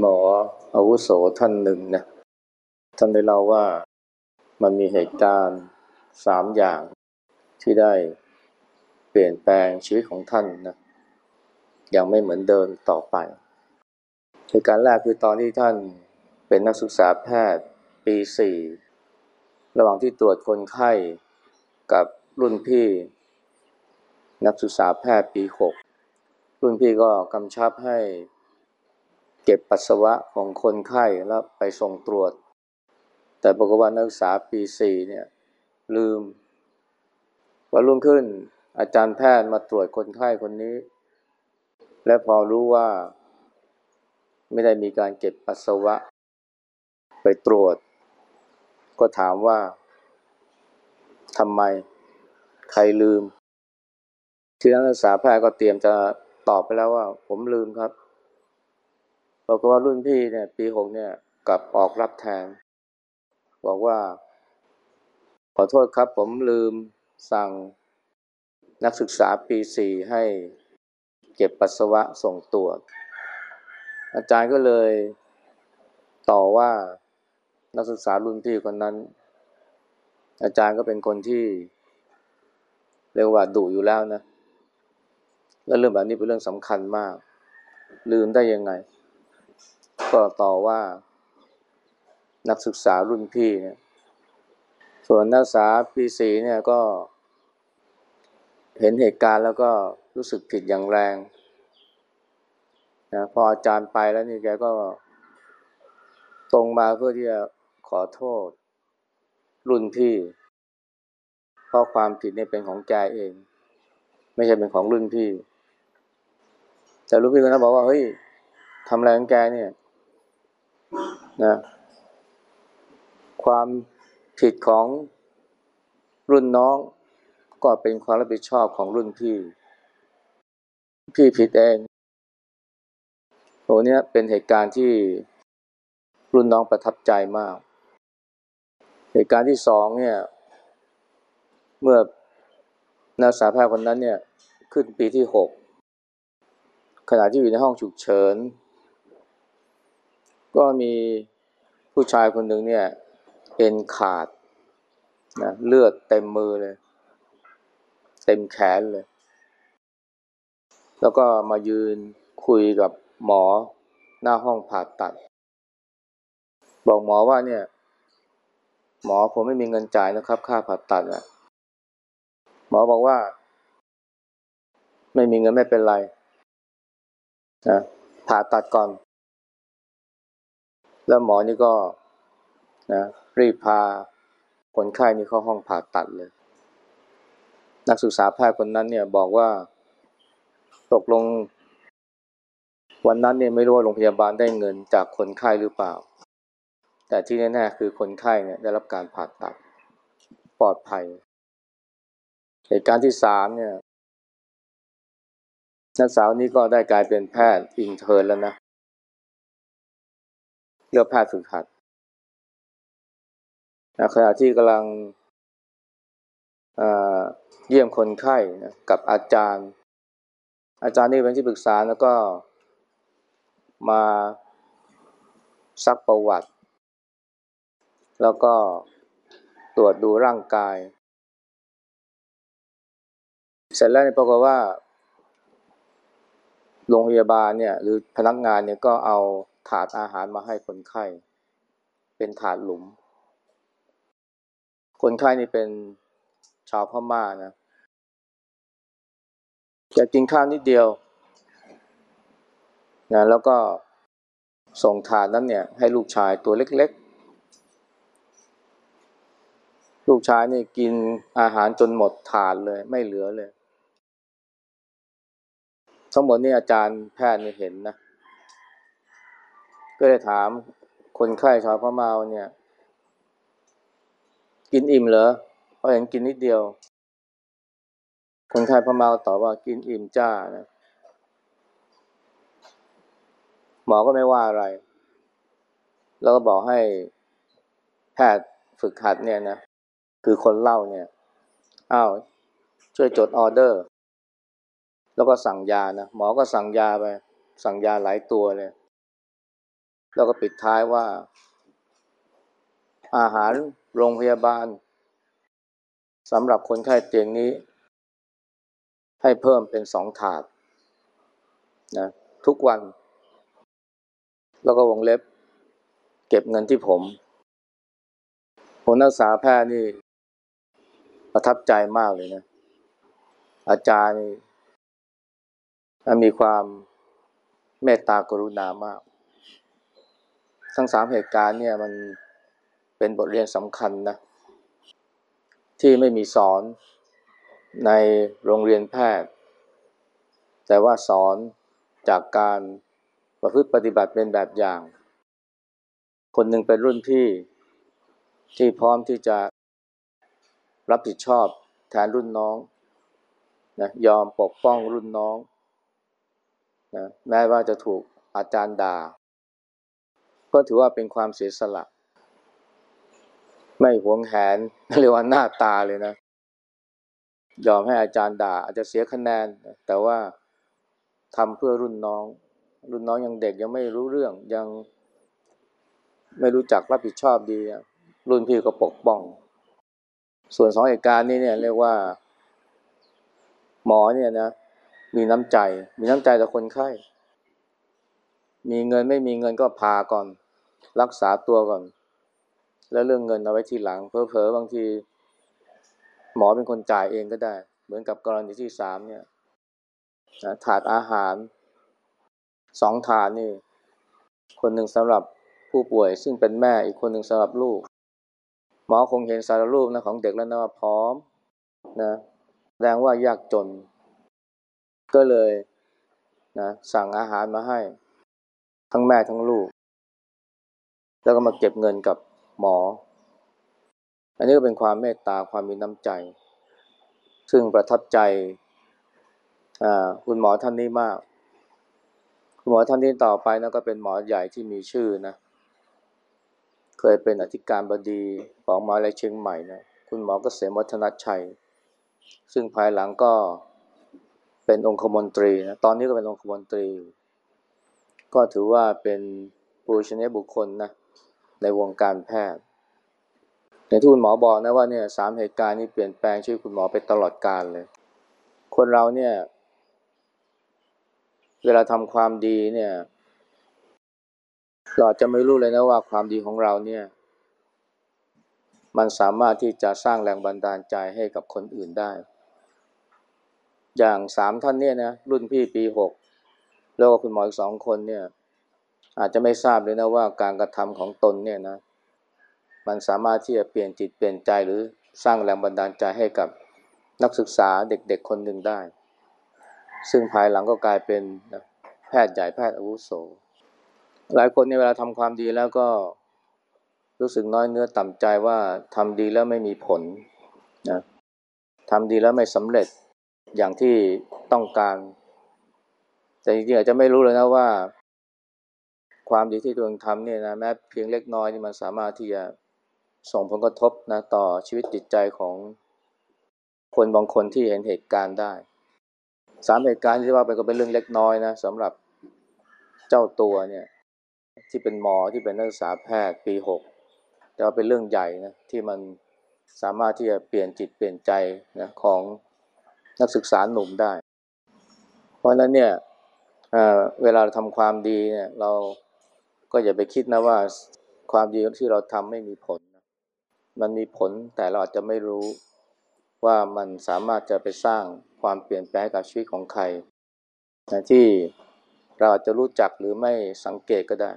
หมออาวุโสท่านหนึ่งนะท่านได้เล่าว่ามันมีเหตุการณ์สามอย่างที่ได้เปลี่ยนแปลงชีวิตของท่านนะย่างไม่เหมือนเดิมต่อไปเหตุการณ์แรกคือตอนที่ท่านเป็นนักศึกษาแพทย์ปีสี่ระหว่างที่ตรวจคนไข้กับรุ่นพี่ นักศึกษาแพทย์ปีหกรุ่นพี่ก็กำชับให้ เก็บปัสสาวะของคนไข้แล้วไปส่งตรวจ แต่ปรากฏว่านักศึกษาปีสี่เนี่ยลืมวันรุ่งขึ้นอาจารย์แพทย์มาตรวจคนไข้คนนี้ และพอรู้ว่า ไม่ได้มีการเก็บปัสสาวะ ไปตรวจ ก็ถามว่าทำไมใครลืมที่นักศึกษาแพทย์ก็เตรียมจะตอบไปแล้วว่า ผมลืมครับ บอกว่ารุ่นพี่เนี่ยปีหกเนี่ยกลับออกรับแทน บอกว่า ขอโทษครับผมลืมสั่งนักศึกษาปีสี่ให้เก็บปัสสาวะส่งตรวจ อาจารย์ก็เลยต่อว่านักศึกษารุ่นพี่คนนั้น อาจารย์ก็เป็นคนที่เรียกว่าดุอยู่แล้วนะ และเรื่องแบบนี้เป็นเรื่องสำคัญมาก ลืมได้ยังไง ก็ต่อว่านักศึกษารุ่นพี่เนี่ย ส่วนนักศึกษาปีสีเนี่ยก็ เห็นเหตุการณ์แล้วก็รู้สึกผิดอย่างแรงนะพออาจารย์ไปแล้วนี่แกก็ตรงมาเพื่อที่จะขอโทษ รุ่นพี่ เพราะความผิดเนี่ยเป็นของแกเอง ไม่ใช่เป็นของรุ่นพี่ แต่รุ่นพี่คนนั้นบอกว่าเฮ้ยทำอะไรของแกเนี่ย นะความผิดของรุ่นน้องก็เป็นความรับผิดชอบของรุ่นพี่ พี่ผิดเองโหเนี้ยเป็นเหตุการณ์ที่รุ่นน้องประทับใจมาก เหตุการณ์ที่สองเนี่ย เมื่อนักศึกษาแพทย์คนนั้นเนี่ยขึ้นปีที่หกขณะที่อยู่ในห้องฉุกเฉิน ก็มี ผู้ชายคนหนึ่งเนี่ยเอ็นขาดนะเลือดเต็มมือเลย เต็มแขนเลย แล้วก็มายืนคุยกับหมอหน้าห้องผ่าตัด บอกหมอว่าเนี่ย หมอผมไม่มีเงินจ่ายนะครับ ค่าผ่าตัดนะหมอบอกว่า ไม่มีเงินไม่เป็นไรนะผ่าตัดก่อน แล้วหมอนี่ก็นะรีบพาคนไข้นี่เข้าห้องผ่าตัดเลย นักศึกษาแพทย์คนนั้นเนี่ยบอกว่าตกลง วันนั้นเนี่ยไม่รู้ว่าโรงพยาบาลได้เงินจากคนไข้หรือเปล่า แต่ที่แน่ๆคือคนไข้เนี่ยได้รับการผ่าตัดปลอดภัย เหตุการณ์ที่สามเนี่ยนักศึกษานี้ก็ได้กลายเป็นแพทย์ intern แล้วนะ เลือกแพทย์ฝึกหัดนะขณะที่กำลังเยี่ยมคนไข้นะกับอาจารย์ อาจารย์นี่เป็นที่ปรึกษาแล้วก็มาซักประวัติ แล้วก็ตรวจดูร่างกาย เสร็จแล้วเนี่ยปรากฏว่า โรงพยาบาลเนี่ย หรือพนักงานเนี่ยก็เอา ถาดอาหารมาให้คนไข้ เป็นถาดหลุม คนไข้นี่เป็นชาวพม่านะจะกินข้าวนิดเดียวนะแล้วก็ส่งถาดนั้นเนี่ย ให้ลูกชายตัวเล็กๆ ลูกชายนี่กินอาหารจนหมดถาดเลย ไม่เหลือเลย ทั้งหมดนี่อาจารย์แพทย์ไม่เห็นนะ ก็เลยถามคนไข้ชาวพม่าเนี่ย กินอิ่มเหรอเพราเห็นกินนิดเดียว คนไข้พม่าตอบว่ากินอิ่มจ้านะหมอก็ไม่ว่าอะไร แล้วก็บอกให้แพทย์ฝึกหัดเนี่ยนะคือคนเล่าเนี่ยอ้าวช่วยจดออเดอร์ แล้วก็สั่งยานะหมอก็สั่งยาไป สั่งยาหลายตัวเลย แล้วก็ปิดท้ายว่า อาหารโรงพยาบาลสำหรับคนไข้เตียงนี้ ให้เพิ่มเป็นสองถาดนะทุกวัน แล้วก็วงเล็บ เก็บเงินที่ผมผมนักศึกษาแพทย์นี่ ประทับใจมากเลยนะ อาจารย์มีความเมตตากรุณามาก ทั้งสามเหตุการณ์เนี่ยมันเป็นบทเรียนสำคัญนะที่ไม่มีสอนในโรงเรียนแพทย์ แต่ว่าสอนจากการประพฤติปฏิบัติเป็นแบบอย่าง คนหนึ่งเป็นรุ่นพี่ที่พร้อมที่จะรับผิดชอบแทนรุ่นน้องนะยอมปกป้องรุ่นน้องนะแม้ว่าจะถูกอาจารย์ด่า ก็ถือว่าเป็นความเสียสละ ไม่หวงแหนเรียกว่าหน้าตาเลยนะ ยอมให้อาจารย์ด่า อาจจะเสียคะแนน แต่ว่าทำเพื่อรุ่นน้อง รุ่นน้องยังเด็กยังไม่รู้เรื่องยังไม่รู้จักรับผิดชอบดี รุ่นพี่ก็ปกป้อง ส่วนสองเหตุการณ์นี้เนี่ยเรียกว่า หมอเนี่ยนะ มีน้ำใจ มีน้ำใจต่อคนไข้ มีเงินไม่มีเงินก็พาก่อน รักษาตัวก่อน แล้วเรื่องเงินเอาไว้ทีหลัง เพอๆบางที หมอเป็นคนจ่ายเองก็ได้ เหมือนกับกรณีที่สามเนี่ยถาดอาหารสองถาดนี่ คนหนึ่งสำหรับผู้ป่วย ซึ่งเป็นแม่อีกคนหนึ่งสำหรับลูก หมอคงเห็นสารรูปนะของเด็กแล้วนะว่าพร้อมนะแสดงว่ายากจน ก็เลยนะสั่งอาหารมาให้ ทั้งแม่ทั้งลูก แล้วก็มาเก็บเงินกับหมอ อันนี้ก็เป็นความเมตตาความมีน้ำใจ ซึ่งประทับใจคุณหมอท่านนี้มาก คุณหมอท่านนี้ต่อไปนะก็เป็นหมอใหญ่ที่มีชื่อนะ เคยเป็นอธิการบดีของมหาวิทยาลัยเชียงใหม่นะ คุณหมอเกษมวัฒนชัย ซึ่งภายหลังก็เป็นองคมนตรีนะ ตอนนี้ก็เป็นองคมนตรี ก็ถือว่าเป็นปูชนียบุคคลนะ ในวงการแพทย์อย่างที่คุณหมอบอกนะว่าเนี่ยสามเหตุการณ์นี้เปลี่ยนแปลงชีวิตคุณหมอไปตลอดกาลเลย คนเราเนี่ย เวลาทำความดีเนี่ยเราจะไม่รู้เลยนะว่าความดีของเราเนี่ย มันสามารถที่จะสร้างแรงบันดาลใจให้กับคนอื่นได้ อย่างสามท่านเนี่ยนะรุ่นพี่ปีหกแล้วก็คุณหมออีกสองคนเนี่ย อาจจะไม่ทราบเลยนะว่าการกระทำของตนเนี่ยนะ มันสามารถที่จะเปลี่ยนจิตเปลี่ยนใจหรือสร้างแรงบันดาลใจให้กับนักศึกษาเด็กๆคนหนึ่งได้ ซึ่งภายหลังก็กลายเป็นแพทย์ใหญ่แพทย์อาวุโส หลายคนในเวลาทำความดีแล้วก็รู้สึกน้อยเนื้อต่ำใจว่าทำดีแล้วไม่มีผลนะทำดีแล้วไม่สำเร็จอย่างที่ต้องการ แต่จริงๆอาจจะไม่รู้เลยนะว่า ความดีที่ตัวงทำเนี่ยนะแม้เพียงเล็กน้อยนี่มันสามารถที่จะส่งผลกระทบนะต่อชีวิตจิตใจของคนบางคนที่เห็นเหตุการณ์ได้สามเหตุการณ์ที่ว่าไปก็เป็นเรื่องเล็กน้อยนะสำหรับเจ้าตัวเนี่ยที่เป็นหมอที่เป็นนักศึกษาแพทย์ปีหกแต่ว่าเป็นเรื่องใหญ่นะที่มันสามารถที่จะเปลี่ยนจิตเปลี่ยนใจนะของนักศึกษาหนุ่มได้ เพราะนั้นเนี่ยเวลาเราทำความดีเนี่ยเรา ก็อย่าไปคิดนะว่าความดีที่เราทำไม่มีผล มันมีผลแต่เราอาจจะไม่รู้ว่ามันสามารถจะไปสร้างความเปลี่ยนแปลงกับชีวิตของใครที่เราอาจจะรู้จักหรือไม่สังเกตก็ได้